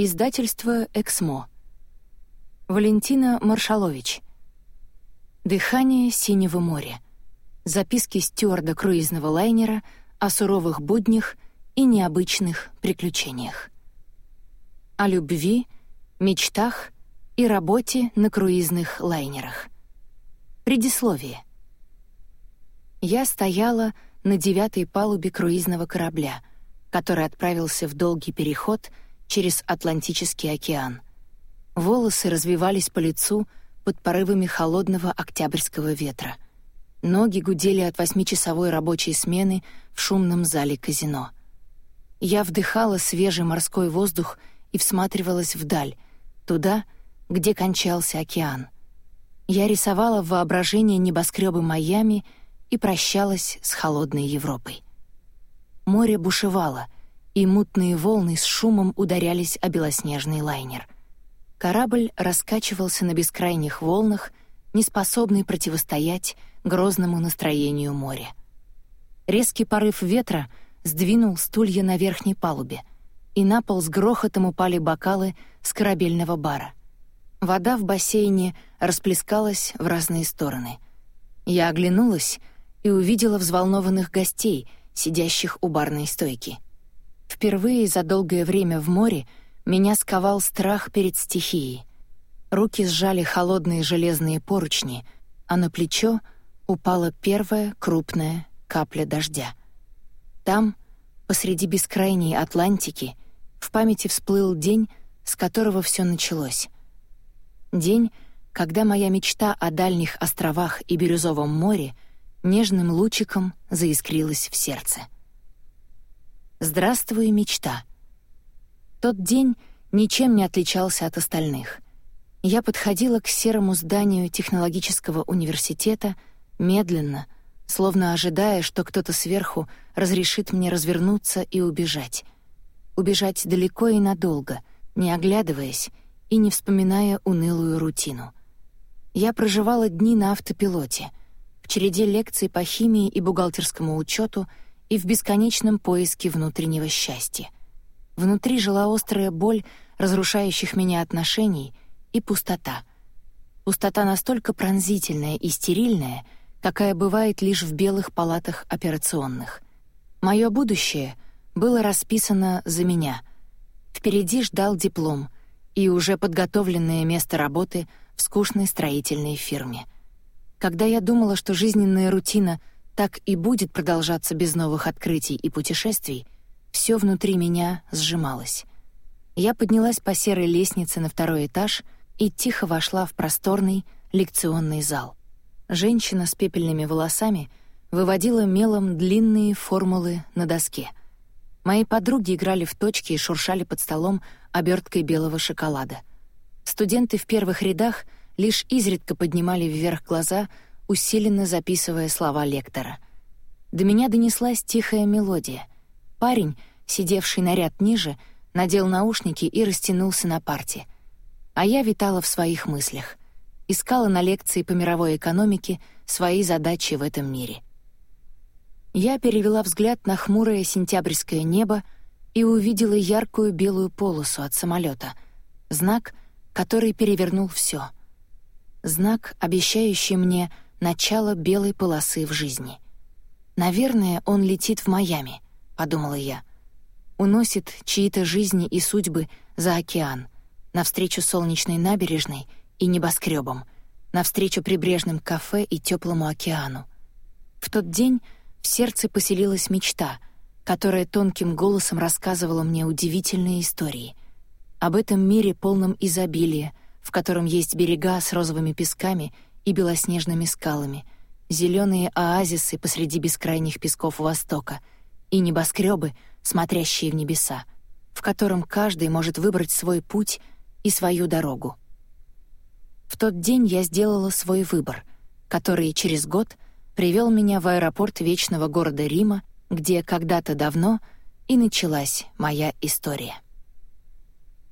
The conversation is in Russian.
Издательство «Эксмо». Валентина Маршалович. «Дыхание синего моря». Записки стюарда круизного лайнера о суровых буднях и необычных приключениях. О любви, мечтах и работе на круизных лайнерах. Предисловие. Я стояла на девятой палубе круизного корабля, который отправился в долгий переход — через Атлантический океан. Волосы развивались по лицу под порывами холодного октябрьского ветра. Ноги гудели от восьмичасовой рабочей смены в шумном зале казино. Я вдыхала свежий морской воздух и всматривалась вдаль, туда, где кончался океан. Я рисовала в воображении небоскребы Майами и прощалась с холодной Европой. Море бушевало — и мутные волны с шумом ударялись о белоснежный лайнер. Корабль раскачивался на бескрайних волнах, неспособный противостоять грозному настроению моря. Резкий порыв ветра сдвинул стулья на верхней палубе, и на пол с грохотом упали бокалы с корабельного бара. Вода в бассейне расплескалась в разные стороны. Я оглянулась и увидела взволнованных гостей, сидящих у барной стойки — Впервые за долгое время в море меня сковал страх перед стихией. Руки сжали холодные железные поручни, а на плечо упала первая крупная капля дождя. Там, посреди бескрайней Атлантики, в памяти всплыл день, с которого все началось. День, когда моя мечта о дальних островах и бирюзовом море нежным лучиком заискрилась в сердце. «Здравствуй, мечта». Тот день ничем не отличался от остальных. Я подходила к серому зданию технологического университета медленно, словно ожидая, что кто-то сверху разрешит мне развернуться и убежать. Убежать далеко и надолго, не оглядываясь и не вспоминая унылую рутину. Я проживала дни на автопилоте, в череде лекций по химии и бухгалтерскому учету — и в бесконечном поиске внутреннего счастья. Внутри жила острая боль разрушающих меня отношений и пустота. Пустота настолько пронзительная и стерильная, какая бывает лишь в белых палатах операционных. Мое будущее было расписано за меня. Впереди ждал диплом и уже подготовленное место работы в скучной строительной фирме. Когда я думала, что жизненная рутина — так и будет продолжаться без новых открытий и путешествий, все внутри меня сжималось. Я поднялась по серой лестнице на второй этаж и тихо вошла в просторный лекционный зал. Женщина с пепельными волосами выводила мелом длинные формулы на доске. Мои подруги играли в точки и шуршали под столом оберткой белого шоколада. Студенты в первых рядах лишь изредка поднимали вверх глаза — усиленно записывая слова лектора. До меня донеслась тихая мелодия. Парень, сидевший на ряд ниже, надел наушники и растянулся на парте. А я витала в своих мыслях. Искала на лекции по мировой экономике свои задачи в этом мире. Я перевела взгляд на хмурое сентябрьское небо и увидела яркую белую полосу от самолета, знак, который перевернул все. Знак, обещающий мне — начало белой полосы в жизни. «Наверное, он летит в Майами», — подумала я. Уносит чьи-то жизни и судьбы за океан, навстречу солнечной набережной и небоскребам, навстречу прибрежным кафе и теплому океану. В тот день в сердце поселилась мечта, которая тонким голосом рассказывала мне удивительные истории. Об этом мире полном изобилия, в котором есть берега с розовыми песками — и белоснежными скалами, зеленые оазисы посреди бескрайних песков Востока и небоскребы, смотрящие в небеса, в котором каждый может выбрать свой путь и свою дорогу. В тот день я сделала свой выбор, который через год привел меня в аэропорт вечного города Рима, где когда-то давно и началась моя история.